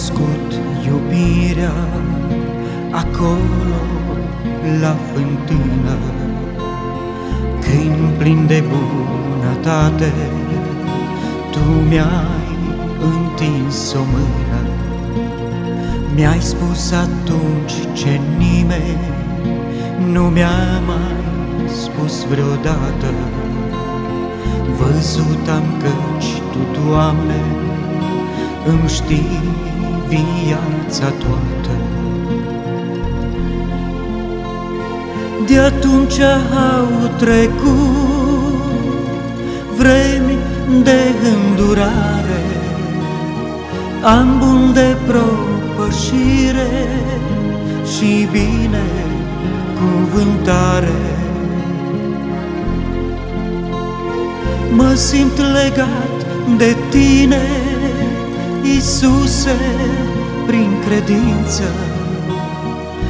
cunoscut iubirea acolo la fântână, când plin de bunătate tu mi-ai întins o mână. Mi-ai spus atunci ce nimeni nu mi-a mai spus vreodată. Văzut am căci Tu, Doamne, îmi știi viața toată. De atunci au trecut vremi de îndurare, am bun de propășire și bine cuvântare. Mă simt legat de tine, Iisuse, prin credință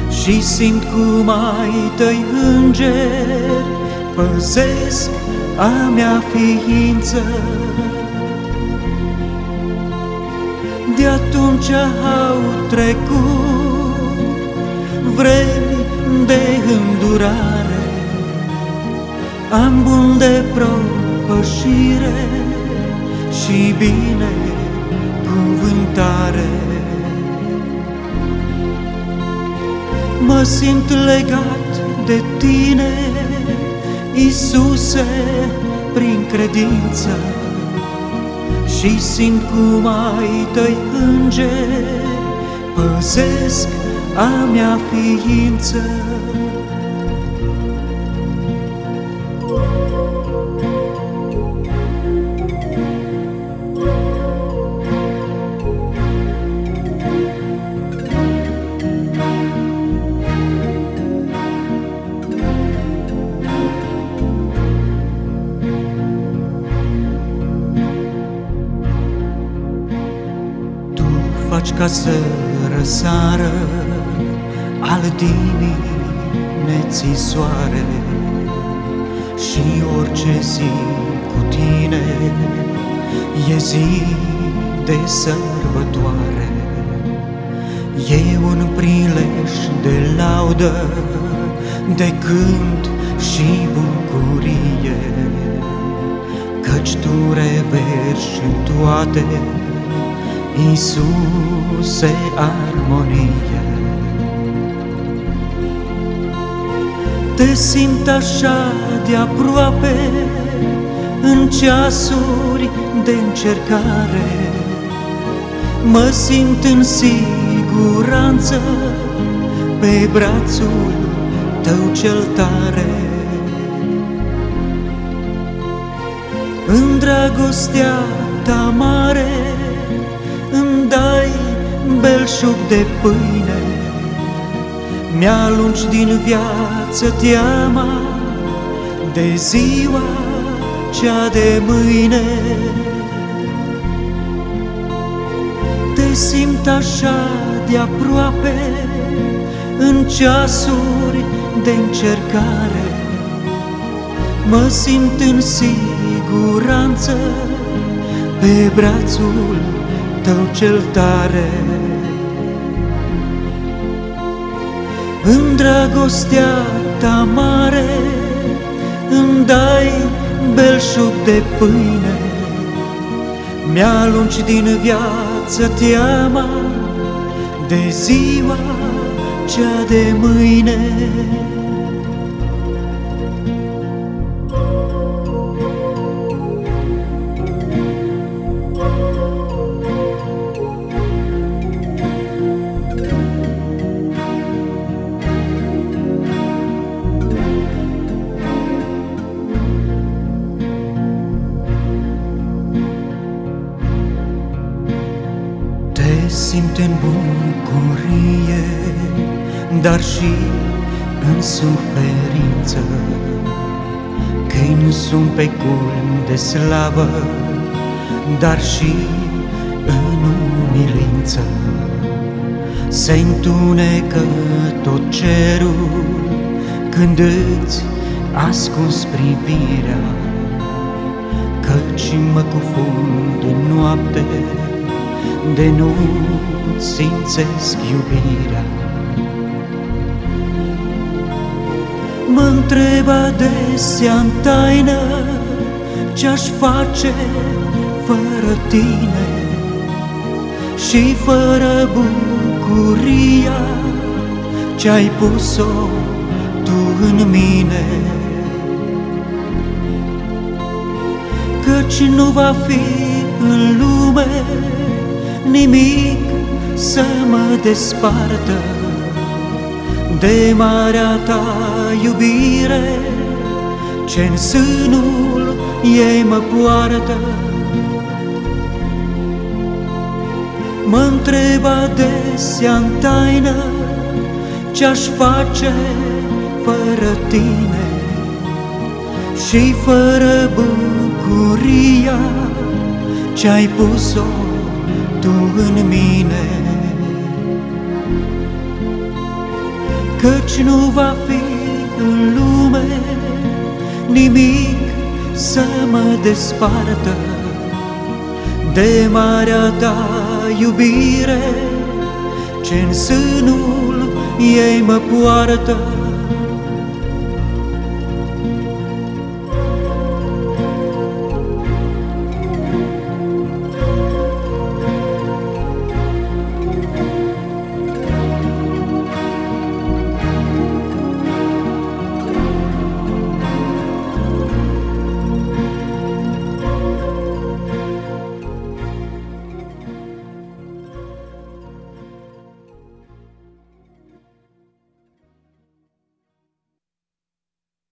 Și simt cum ai tăi îngeri păzesc a mea ființă. De atunci au trecut vremi de îndurare, am bun de propășire și bine cuvântare. Mă simt legat de tine, Iisuse, prin credință Și simt cum ai tăi îngeri păzesc a mea ființă. Ca să răsară al dimineții soare Și orice zi cu tine e zi de sărbătoare. E un prilej de laudă, de cânt și bucurie. Căci tu reverși în toate Iisuse, armonie. Te simt așa de aproape în ceasuri de încercare, Mă simt în siguranță pe brațul tău cel tare. În dragostea ta mare, îmi dai belșug de pâine, Mi-alungi din viață teama de ziua cea de mâine. Te simt așa de aproape în ceasuri de încercare, Mă simt în siguranță pe brațul tău cel tare. În dragostea ta mare îmi dai belșug de pâine, Mi-alungi din viață teama de ziua cea de mâine. Simt în bucurie, dar și în suferință. Când sunt pe culm de slavă, dar și în umilință. Se întunecă tot cerul când îți ascuns privirea, Căci mă cufund în noapte de nu simțesc iubirea. Mă întreb adesea în taină Ce-aș face fără tine Și fără bucuria Ce-ai pus-o tu în mine Căci nu va fi în lume nimic să mă despartă de marea ta iubire ce în sânul ei mă poartă. Mă întreb adesea în taină ce-aș face fără tine și fără bucuria ce-ai pus-o tu în mine. Căci nu va fi în lume nimic să mă despartă de marea ta iubire ce în sânul ei mă poartă.